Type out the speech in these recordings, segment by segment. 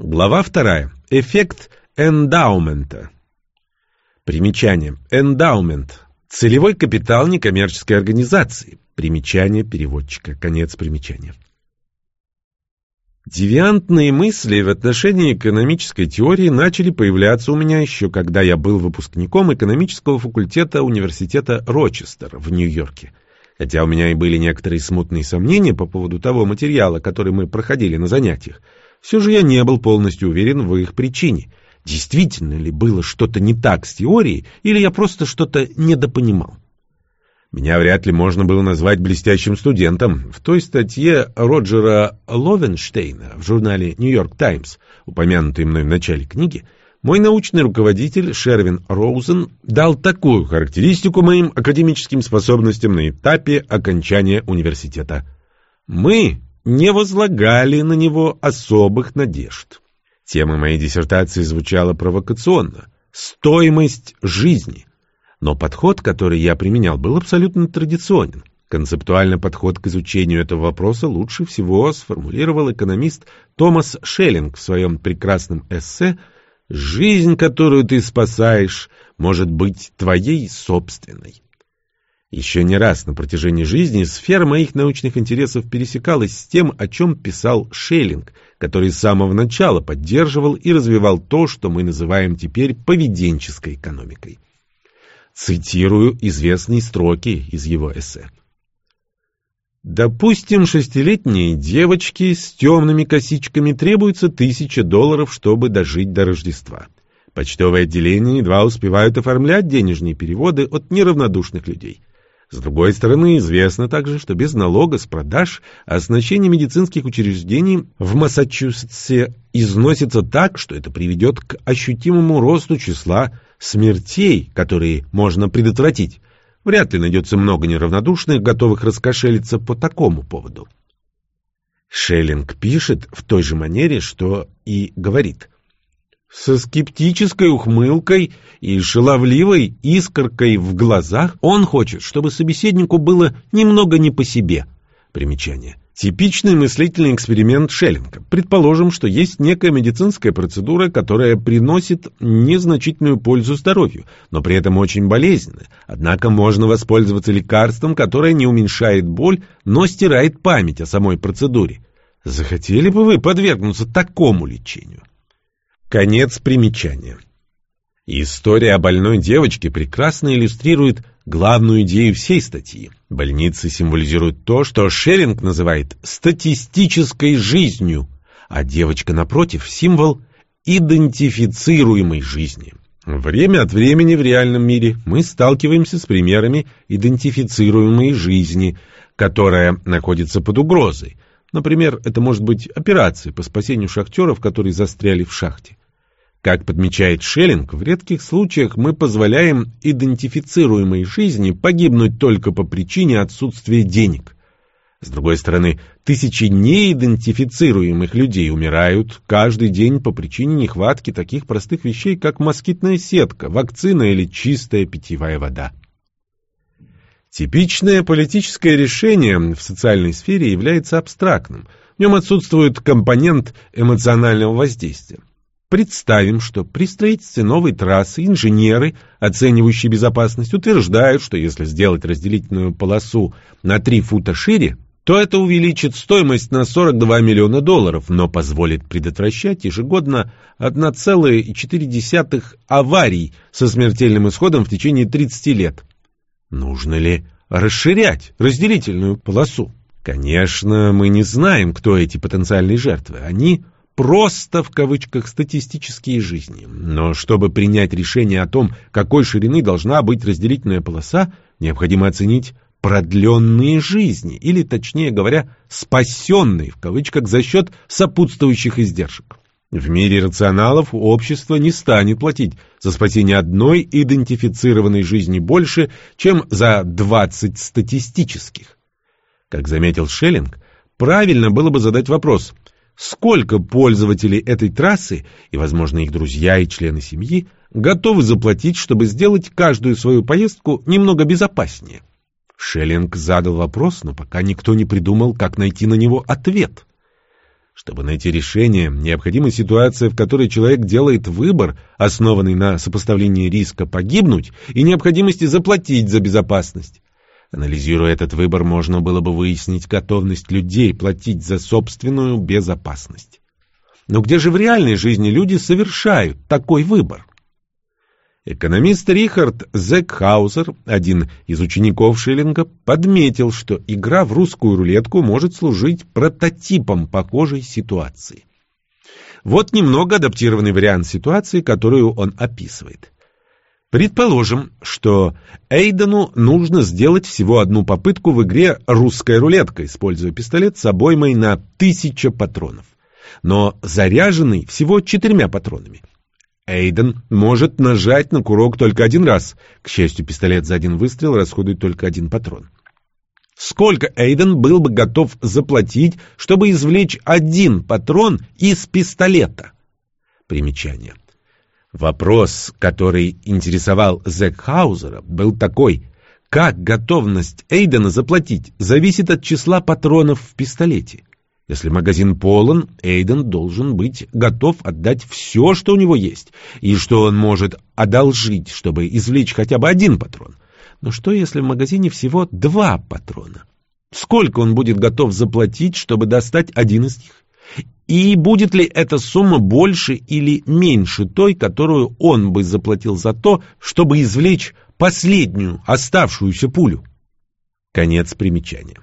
Глава вторая. Эффект эндаумента. Примечание. Эндаумент. Целевой капитал некоммерческой организации. Примечание переводчика. Конец примечания. Девиантные мысли в отношении экономической теории начали появляться у меня еще когда я был выпускником экономического факультета университета Рочестер в Нью-Йорке. Хотя у меня и были некоторые смутные сомнения по поводу того материала, который мы проходили на занятиях, все же я не был полностью уверен в их причине. Действительно ли было что-то не так с теорией, или я просто что-то недопонимал? Меня вряд ли можно было назвать блестящим студентом. В той статье Роджера Ловенштейна в журнале «Нью-Йорк Таймс», упомянутой мной в начале книги, мой научный руководитель Шервин Роузен дал такую характеристику моим академическим способностям на этапе окончания университета. «Мы не возлагали на него особых надежд». Тема моей диссертации звучала провокационно. «Стоимость жизни». Но подход, который я применял, был абсолютно традиционен. Концептуально подход к изучению этого вопроса лучше всего сформулировал экономист Томас Шеллинг в своем прекрасном эссе «Жизнь, которую ты спасаешь, может быть твоей собственной». Еще не раз на протяжении жизни сфера моих научных интересов пересекалась с тем, о чем писал Шеллинг, который с самого начала поддерживал и развивал то, что мы называем теперь поведенческой экономикой. Цитирую известные строки из его эссе. Допустим, шестилетней девочке с темными косичками требуется тысяча долларов, чтобы дожить до Рождества. Почтовое отделение едва успевают оформлять денежные переводы от неравнодушных людей. С другой стороны, известно также, что без налога с продаж оснащение медицинских учреждений в Массачусетсе износится так, что это приведет к ощутимому росту числа смертей, которые можно предотвратить, вряд ли найдется много неравнодушных, готовых раскошелиться по такому поводу. Шеллинг пишет в той же манере, что и говорит. Со скептической ухмылкой и шаловливой искоркой в глазах он хочет, чтобы собеседнику было немного не по себе. Примечание. Типичный мыслительный эксперимент Шеллинга. Предположим, что есть некая медицинская процедура, которая приносит незначительную пользу здоровью, но при этом очень болезненна. Однако можно воспользоваться лекарством, которое не уменьшает боль, но стирает память о самой процедуре. Захотели бы вы подвергнуться такому лечению? Конец примечания. История о больной девочке прекрасно иллюстрирует главную идею всей статьи. Больницы символизируют то, что Шеринг называет статистической жизнью, а девочка, напротив, символ идентифицируемой жизни. Время от времени в реальном мире мы сталкиваемся с примерами идентифицируемой жизни, которая находится под угрозой. Например, это может быть операция по спасению шахтеров, которые застряли в шахте. Как подмечает Шеллинг, в редких случаях мы позволяем идентифицируемой жизни погибнуть только по причине отсутствия денег. С другой стороны, тысячи неидентифицируемых людей умирают каждый день по причине нехватки таких простых вещей, как москитная сетка, вакцина или чистая питьевая вода. Типичное политическое решение в социальной сфере является абстрактным. В нем отсутствует компонент эмоционального воздействия. Представим, что при строительстве новой трассы инженеры, оценивающие безопасность, утверждают, что если сделать разделительную полосу на 3 фута шире, то это увеличит стоимость на 42 миллиона долларов, но позволит предотвращать ежегодно 1,4 аварий со смертельным исходом в течение 30 лет. Нужно ли расширять разделительную полосу? Конечно, мы не знаем, кто эти потенциальные жертвы. Они просто в кавычках статистические жизни. Но чтобы принять решение о том, какой ширины должна быть разделительная полоса, необходимо оценить продленные жизни, или, точнее говоря, спасенные в кавычках за счет сопутствующих издержек. В мире рационалов общество не станет платить за спасение одной идентифицированной жизни больше, чем за 20 статистических. Как заметил Шеллинг, правильно было бы задать вопрос – сколько пользователей этой трассы и, возможно, их друзья и члены семьи готовы заплатить, чтобы сделать каждую свою поездку немного безопаснее. Шеллинг задал вопрос, но пока никто не придумал, как найти на него ответ. Чтобы найти решение, необходима ситуация, в которой человек делает выбор, основанный на сопоставлении риска погибнуть и необходимости заплатить за безопасность. Анализируя этот выбор, можно было бы выяснить готовность людей платить за собственную безопасность. Но где же в реальной жизни люди совершают такой выбор? Экономист Рихард Зекхаузер, один из учеников Шиллинга, подметил, что игра в русскую рулетку может служить прототипом похожей ситуации. Вот немного адаптированный вариант ситуации, которую он описывает. Предположим, что Эйдену нужно сделать всего одну попытку в игре «Русская рулетка», используя пистолет с обоймой на тысяча патронов, но заряженный всего четырьмя патронами. Эйден может нажать на курок только один раз. К счастью, пистолет за один выстрел расходует только один патрон. Сколько Эйден был бы готов заплатить, чтобы извлечь один патрон из пистолета? Примечание. Вопрос, который интересовал Зекхаузера, был такой. Как готовность Эйдена заплатить зависит от числа патронов в пистолете. Если магазин полон, Эйден должен быть готов отдать все, что у него есть, и что он может одолжить, чтобы извлечь хотя бы один патрон. Но что, если в магазине всего два патрона? Сколько он будет готов заплатить, чтобы достать один из них? И будет ли эта сумма больше или меньше той, которую он бы заплатил за то, чтобы извлечь последнюю оставшуюся пулю? Конец примечания.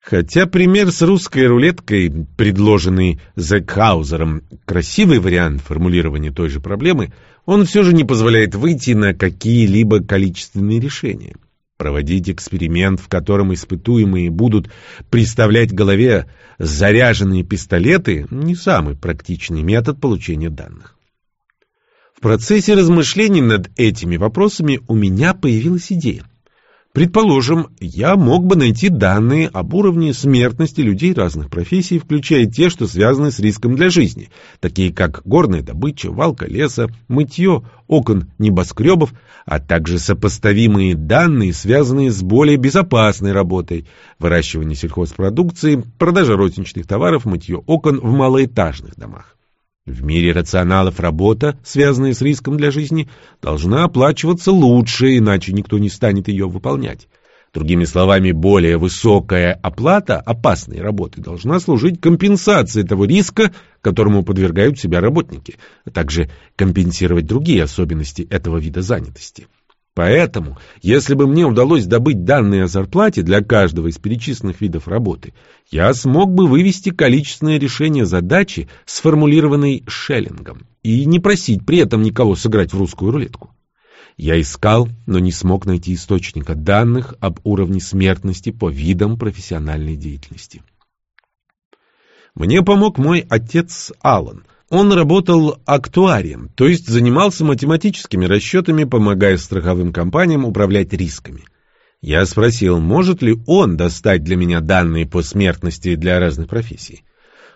Хотя пример с русской рулеткой, предложенный Зекхаузером, красивый вариант формулирования той же проблемы, он все же не позволяет выйти на какие-либо количественные решения. Проводить эксперимент, в котором испытуемые будут представлять в голове заряженные пистолеты, не самый практичный метод получения данных. В процессе размышлений над этими вопросами у меня появилась идея. Предположим, я мог бы найти данные об уровне смертности людей разных профессий, включая те, что связаны с риском для жизни, такие как горная добыча, валка леса, мытье окон небоскребов, а также сопоставимые данные, связанные с более безопасной работой, выращивание сельхозпродукции, продажа розничных товаров, мытье окон в малоэтажных домах. В мире рационалов работа, связанная с риском для жизни, должна оплачиваться лучше, иначе никто не станет ее выполнять. Другими словами, более высокая оплата опасной работы должна служить компенсацией того риска, которому подвергают себя работники, а также компенсировать другие особенности этого вида занятости. Поэтому, если бы мне удалось добыть данные о зарплате для каждого из перечисленных видов работы, я смог бы вывести количественное решение задачи, сформулированной Шеллингом, и не просить при этом никого сыграть в русскую рулетку. Я искал, но не смог найти источника данных об уровне смертности по видам профессиональной деятельности. Мне помог мой отец Аллан, он работал актуарием, то есть занимался математическими расчетами, помогая страховым компаниям управлять рисками. Я спросил, может ли он достать для меня данные по смертности для разных профессий.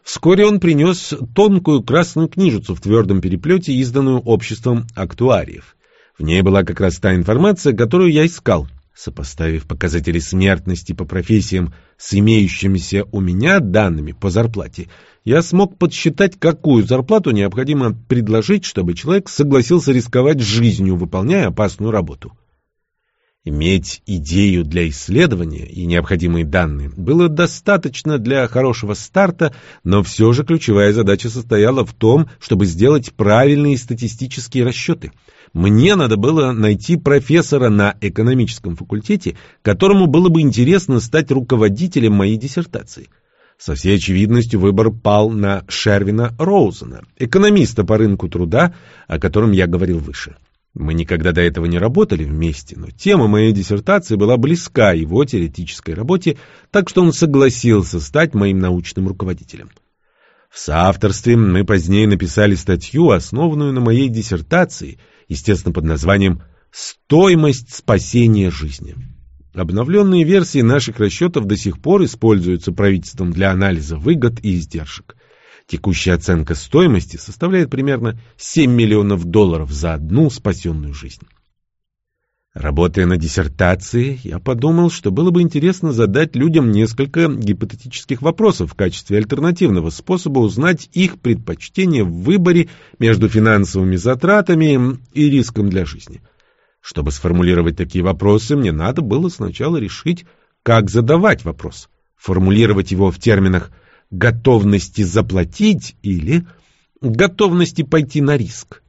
Вскоре он принес тонкую красную книжицу в твердом переплете, изданную обществом актуариев. В ней была как раз та информация, которую я искал. Сопоставив показатели смертности по профессиям с имеющимися у меня данными по зарплате, я смог подсчитать, какую зарплату необходимо предложить, чтобы человек согласился рисковать жизнью, выполняя опасную работу. Иметь идею для исследования и необходимые данные было достаточно для хорошего старта, но все же ключевая задача состояла в том, чтобы сделать правильные статистические расчеты – мне надо было найти профессора на экономическом факультете, которому было бы интересно стать руководителем моей диссертации. Со всей очевидностью выбор пал на Шервина Роузена, экономиста по рынку труда, о котором я говорил выше. Мы никогда до этого не работали вместе, но тема моей диссертации была близка его теоретической работе, так что он согласился стать моим научным руководителем. В соавторстве мы позднее написали статью, основанную на моей диссертации – естественно, под названием «Стоимость спасения жизни». Обновленные версии наших расчетов до сих пор используются правительством для анализа выгод и издержек. Текущая оценка стоимости составляет примерно 7 миллионов долларов за одну спасенную жизнь. Работая над диссертацией, я подумал, что было бы интересно задать людям несколько гипотетических вопросов в качестве альтернативного способа узнать их предпочтения в выборе между финансовыми затратами и риском для жизни. Чтобы сформулировать такие вопросы, мне надо было сначала решить, как задавать вопрос. Формулировать его в терминах готовности заплатить или готовности пойти на риск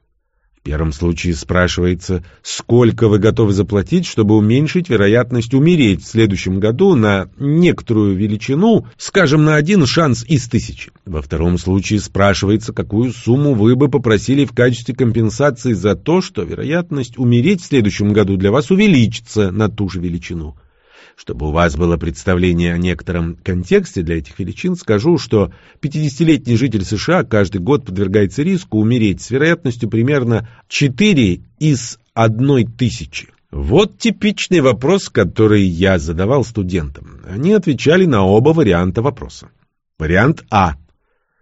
первом случае спрашивается, сколько вы готовы заплатить, чтобы уменьшить вероятность умереть в следующем году на некоторую величину, скажем, на один шанс из тысячи. Во втором случае спрашивается, какую сумму вы бы попросили в качестве компенсации за то, что вероятность умереть в следующем году для вас увеличится на ту же величину. Чтобы у вас было представление о некотором контексте для этих величин, скажу, что 50-летний житель США каждый год подвергается риску умереть с вероятностью примерно 4 из 1 тысячи. Вот типичный вопрос, который я задавал студентам. Они отвечали на оба варианта вопроса. Вариант А.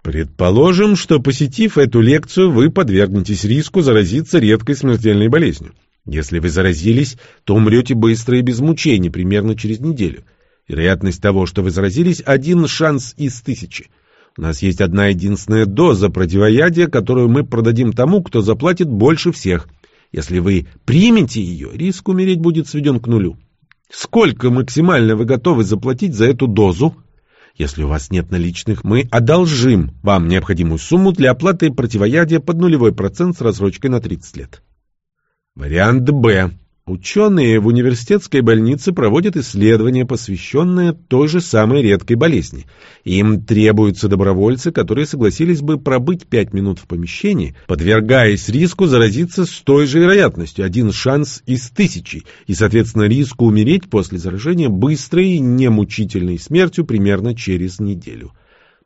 Предположим, что посетив эту лекцию, вы подвергнетесь риску заразиться редкой смертельной болезнью. Если вы заразились, то умрете быстро и без мучений, примерно через неделю. Вероятность того, что вы заразились, один шанс из тысячи. У нас есть одна единственная доза противоядия, которую мы продадим тому, кто заплатит больше всех. Если вы примете ее, риск умереть будет сведен к нулю. Сколько максимально вы готовы заплатить за эту дозу? Если у вас нет наличных, мы одолжим вам необходимую сумму для оплаты противоядия под нулевой процент с рассрочкой на 30 лет. Вариант Б. Ученые в университетской больнице проводят исследования, посвященные той же самой редкой болезни. Им требуются добровольцы, которые согласились бы пробыть пять минут в помещении, подвергаясь риску заразиться с той же вероятностью, один шанс из тысячи, и, соответственно, риску умереть после заражения быстрой и немучительной смертью примерно через неделю.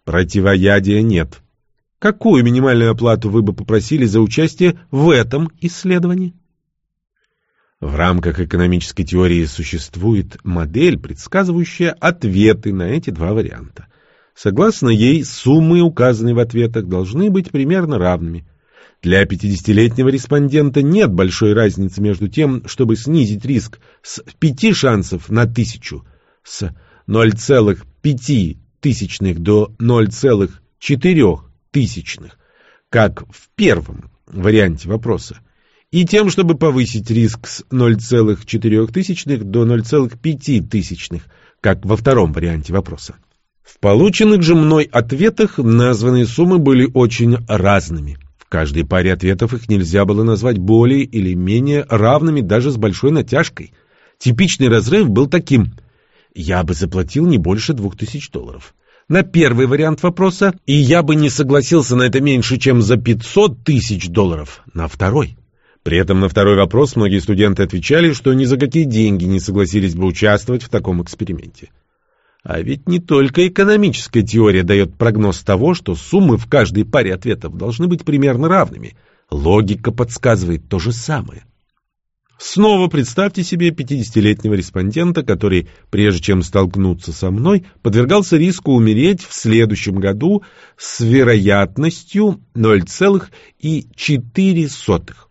Противоядия нет. Какую минимальную оплату вы бы попросили за участие в этом исследовании? В рамках экономической теории существует модель, предсказывающая ответы на эти два варианта. Согласно ей, суммы, указанные в ответах, должны быть примерно равными. Для 50-летнего респондента нет большой разницы между тем, чтобы снизить риск с 5 шансов на тысячу с 0,5 тысячных до 0,4 тысячных, как в первом варианте вопроса, и тем, чтобы повысить риск с 0,4 до 0,5, как во втором варианте вопроса. В полученных же мной ответах названные суммы были очень разными. В каждой паре ответов их нельзя было назвать более или менее равными даже с большой натяжкой. Типичный разрыв был таким. Я бы заплатил не больше 2000 долларов. На первый вариант вопроса, и я бы не согласился на это меньше, чем за 500 тысяч долларов. На второй. При этом на второй вопрос многие студенты отвечали, что ни за какие деньги не согласились бы участвовать в таком эксперименте. А ведь не только экономическая теория дает прогноз того, что суммы в каждой паре ответов должны быть примерно равными. Логика подсказывает то же самое. Снова представьте себе 50-летнего респондента, который, прежде чем столкнуться со мной, подвергался риску умереть в следующем году с вероятностью 0,4.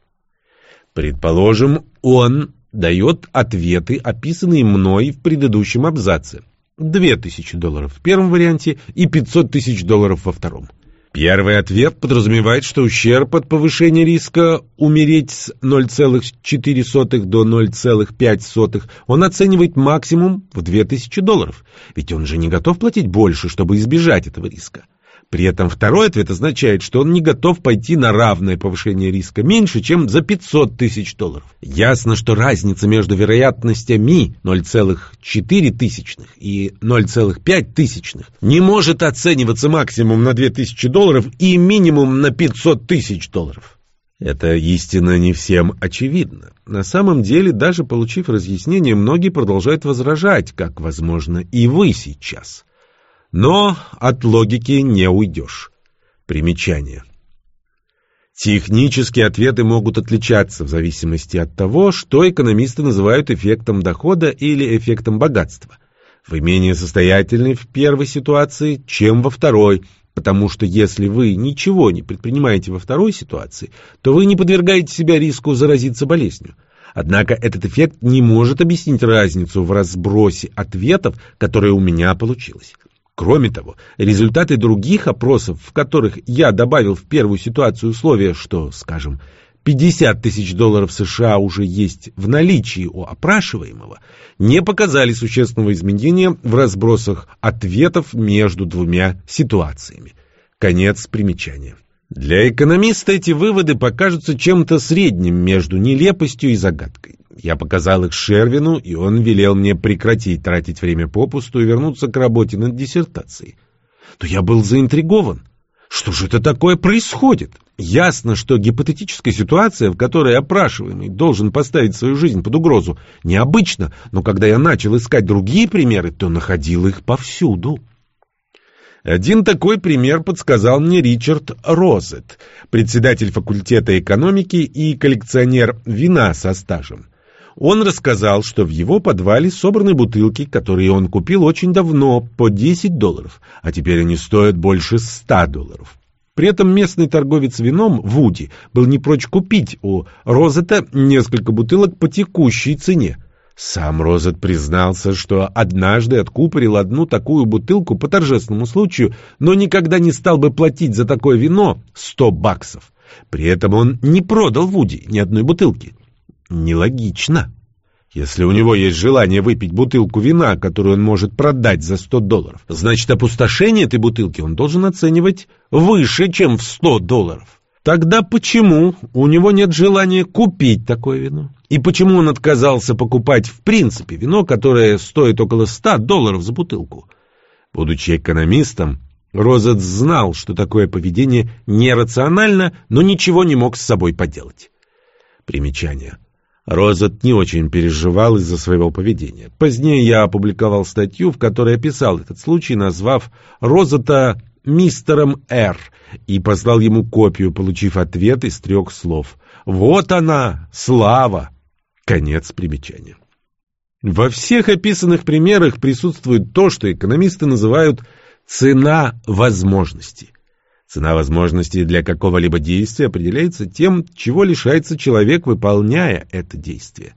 Предположим, он дает ответы, описанные мной в предыдущем абзаце. 2000 долларов в первом варианте и 500 тысяч долларов во втором. Первый ответ подразумевает, что ущерб от повышения риска умереть с 0,4 до 0,5 он оценивает максимум в 2000 долларов, ведь он же не готов платить больше, чтобы избежать этого риска. При этом второй ответ означает, что он не готов пойти на равное повышение риска меньше, чем за 500 тысяч долларов. Ясно, что разница между вероятностями 0,4 тысячных и 0,5 тысячных не может оцениваться максимум на 2000 долларов и минимум на 500 тысяч долларов. Это истина не всем очевидно. На самом деле, даже получив разъяснение, многие продолжают возражать, как, возможно, и вы сейчас. Но от логики не уйдешь. Примечание. Технические ответы могут отличаться в зависимости от того, что экономисты называют эффектом дохода или эффектом богатства. Вы менее состоятельны в первой ситуации, чем во второй, потому что если вы ничего не предпринимаете во второй ситуации, то вы не подвергаете себя риску заразиться болезнью. Однако этот эффект не может объяснить разницу в разбросе ответов, которая у меня получилась. Кроме того, результаты других опросов, в которых я добавил в первую ситуацию условия, что, скажем, 50 тысяч долларов США уже есть в наличии у опрашиваемого, не показали существенного изменения в разбросах ответов между двумя ситуациями. Конец примечания. Для экономиста эти выводы покажутся чем-то средним между нелепостью и загадкой. Я показал их Шервину, и он велел мне прекратить тратить время попусту и вернуться к работе над диссертацией. Но я был заинтригован. Что же это такое происходит? Ясно, что гипотетическая ситуация, в которой опрашиваемый должен поставить свою жизнь под угрозу, необычна, но когда я начал искать другие примеры, то находил их повсюду. Один такой пример подсказал мне Ричард Розет, председатель факультета экономики и коллекционер вина со стажем. Он рассказал, что в его подвале собраны бутылки, которые он купил очень давно, по 10 долларов, а теперь они стоят больше 100 долларов. При этом местный торговец вином, Вуди, был не прочь купить у Розета несколько бутылок по текущей цене. Сам Розет признался, что однажды откупорил одну такую бутылку по торжественному случаю, но никогда не стал бы платить за такое вино 100 баксов. При этом он не продал Вуди ни одной бутылки. Нелогично. Если у него есть желание выпить бутылку вина, которую он может продать за 100 долларов, значит опустошение этой бутылки он должен оценивать выше, чем в 100 долларов. Тогда почему у него нет желания купить такое вино? И почему он отказался покупать в принципе вино, которое стоит около 100 долларов за бутылку? Будучи экономистом, Розет знал, что такое поведение нерационально, но ничего не мог с собой поделать. Примечание. Розет не очень переживал из-за своего поведения. Позднее я опубликовал статью, в которой описал этот случай, назвав Розета мистером Р. и послал ему копию, получив ответ из трех слов. «Вот она, слава!» Конец примечания. Во всех описанных примерах присутствует то, что экономисты называют «цена возможности». Цена возможности для какого-либо действия определяется тем, чего лишается человек, выполняя это действие.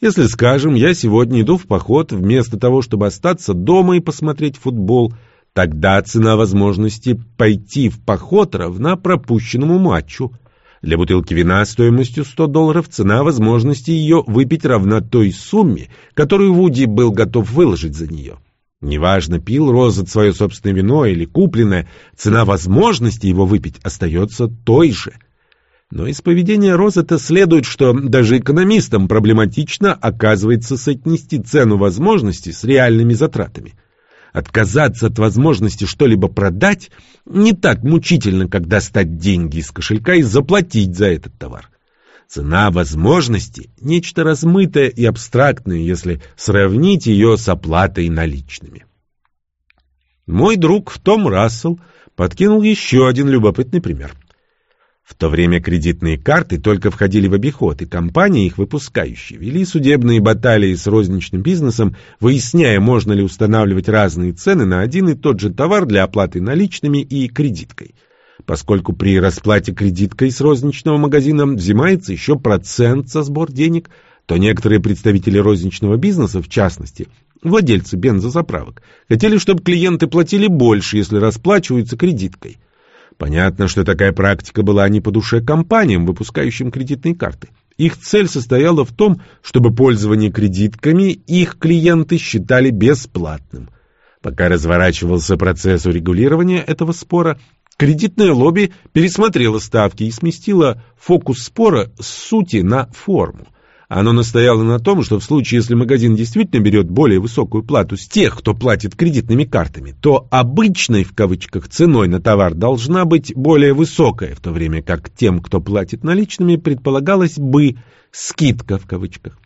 Если, скажем, я сегодня иду в поход, вместо того, чтобы остаться дома и посмотреть футбол, тогда цена возможности пойти в поход равна пропущенному матчу. Для бутылки вина стоимостью 100 долларов цена возможности ее выпить равна той сумме, которую Вуди был готов выложить за нее. Неважно, пил Розет свое собственное вино или купленное, цена возможности его выпить остается той же. Но из поведения Розета следует, что даже экономистам проблематично оказывается соотнести цену возможности с реальными затратами. Отказаться от возможности что-либо продать не так мучительно, как достать деньги из кошелька и заплатить за этот товар. Цена возможности – нечто размытое и абстрактное, если сравнить ее с оплатой наличными. Мой друг Том Рассел подкинул еще один любопытный пример. В то время кредитные карты только входили в обиход, и компании, их выпускающие, вели судебные баталии с розничным бизнесом, выясняя, можно ли устанавливать разные цены на один и тот же товар для оплаты наличными и кредиткой – поскольку при расплате кредиткой с розничного магазина взимается еще процент за сбор денег, то некоторые представители розничного бизнеса, в частности, владельцы бензозаправок, хотели, чтобы клиенты платили больше, если расплачиваются кредиткой. Понятно, что такая практика была не по душе компаниям, выпускающим кредитные карты. Их цель состояла в том, чтобы пользование кредитками их клиенты считали бесплатным. Пока разворачивался процесс урегулирования этого спора, Кредитное лобби пересмотрело ставки и сместило фокус спора с сути на форму. Оно настояло на том, что в случае, если магазин действительно берет более высокую плату с тех, кто платит кредитными картами, то «обычной» в кавычках ценой на товар должна быть более высокая, в то время как тем, кто платит наличными, предполагалась бы «скидка» в кавычках.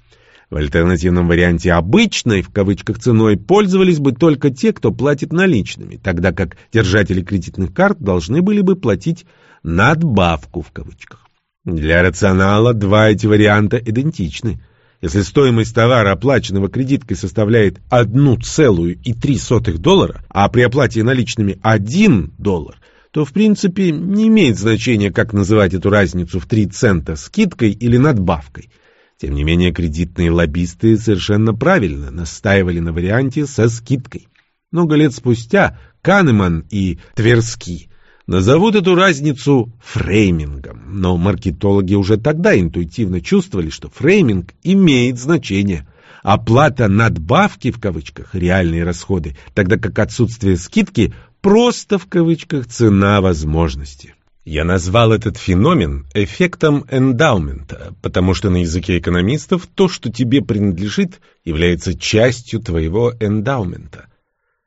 В альтернативном варианте «обычной» в кавычках ценой пользовались бы только те, кто платит наличными, тогда как держатели кредитных карт должны были бы платить «надбавку» в кавычках. Для рационала два эти варианта идентичны. Если стоимость товара, оплаченного кредиткой, составляет 1,3 доллара, а при оплате наличными 1 доллар, то в принципе не имеет значения, как называть эту разницу в 3 цента скидкой или надбавкой – Тем не менее, кредитные лоббисты совершенно правильно настаивали на варианте со скидкой. Много лет спустя Канеман и Тверски назовут эту разницу фреймингом, но маркетологи уже тогда интуитивно чувствовали, что фрейминг имеет значение. Оплата надбавки в кавычках – реальные расходы, тогда как отсутствие скидки – просто в кавычках цена возможности. Я назвал этот феномен эффектом эндаумента, потому что на языке экономистов то, что тебе принадлежит, является частью твоего эндаумента.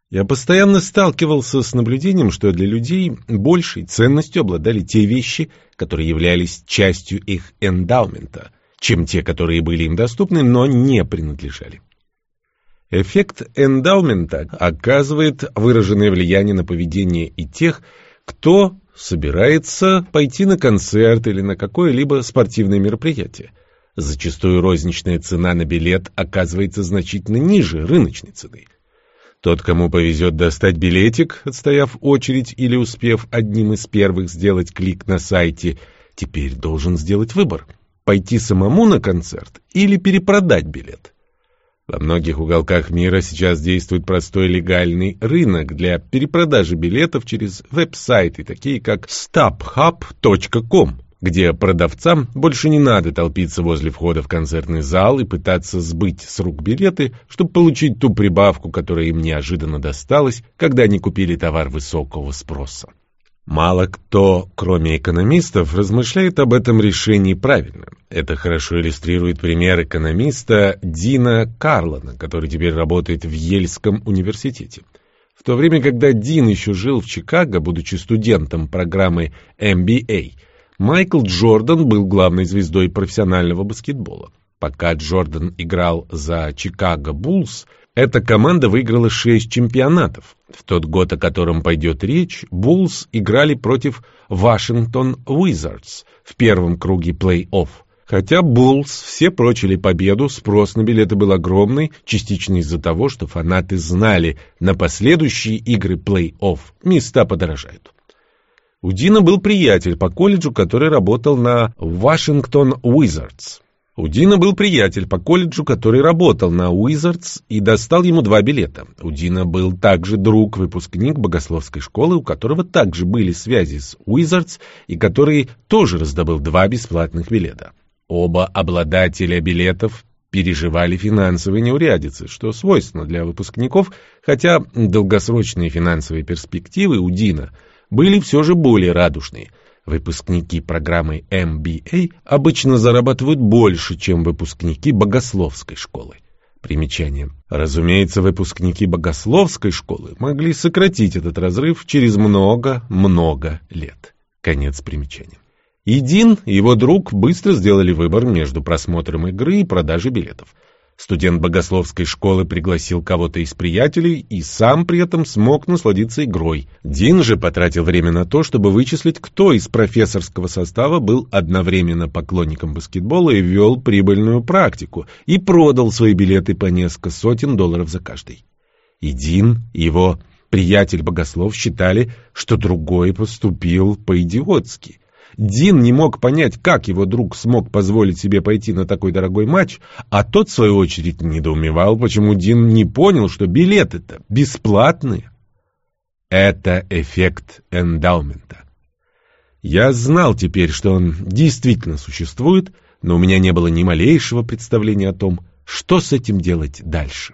Я постоянно сталкивался с наблюдением, что для людей большей ценностью обладали те вещи, которые являлись частью их эндаумента, чем те, которые были им доступны, но не принадлежали. Эффект эндаумента оказывает выраженное влияние на поведение и тех, кто собирается пойти на концерт или на какое-либо спортивное мероприятие. Зачастую розничная цена на билет оказывается значительно ниже рыночной цены. Тот, кому повезет достать билетик, отстояв очередь или успев одним из первых сделать клик на сайте, теперь должен сделать выбор – пойти самому на концерт или перепродать билет. Во многих уголках мира сейчас действует простой легальный рынок для перепродажи билетов через веб-сайты, такие как stubhub.com, где продавцам больше не надо толпиться возле входа в концертный зал и пытаться сбыть с рук билеты, чтобы получить ту прибавку, которая им неожиданно досталась, когда они купили товар высокого спроса. Мало кто, кроме экономистов, размышляет об этом решении правильно. Это хорошо иллюстрирует пример экономиста Дина Карлона, который теперь работает в Ельском университете. В то время, когда Дин еще жил в Чикаго, будучи студентом программы MBA, Майкл Джордан был главной звездой профессионального баскетбола. Пока Джордан играл за Чикаго Буллс, эта команда выиграла шесть чемпионатов. В тот год, о котором пойдет речь, Буллс играли против Вашингтон Уизардс в первом круге плей-офф. Хотя Буллс все прочили победу, спрос на билеты был огромный, частично из-за того, что фанаты знали, на последующие игры плей-офф места подорожают. У Дина был приятель по колледжу, который работал на Вашингтон Уизардс. У Дина был приятель по колледжу, который работал на Уизардс и достал ему два билета. У Дина был также друг, выпускник богословской школы, у которого также были связи с Уизардс и который тоже раздобыл два бесплатных билета. Оба обладателя билетов переживали финансовые неурядицы, что свойственно для выпускников, хотя долгосрочные финансовые перспективы у Дина были все же более радужные – Выпускники программы MBA обычно зарабатывают больше, чем выпускники богословской школы. Примечание. Разумеется, выпускники богословской школы могли сократить этот разрыв через много-много лет. Конец примечания. И Дин и его друг быстро сделали выбор между просмотром игры и продажей билетов. Студент богословской школы пригласил кого-то из приятелей и сам при этом смог насладиться игрой. Дин же потратил время на то, чтобы вычислить, кто из профессорского состава был одновременно поклонником баскетбола и вел прибыльную практику, и продал свои билеты по несколько сотен долларов за каждый. И Дин, и его приятель-богослов считали, что другой поступил по-идиотски – Дин не мог понять, как его друг смог позволить себе пойти на такой дорогой матч, а тот, в свою очередь, недоумевал, почему Дин не понял, что билеты-то бесплатные. Это эффект эндаумента. Я знал теперь, что он действительно существует, но у меня не было ни малейшего представления о том, что с этим делать дальше.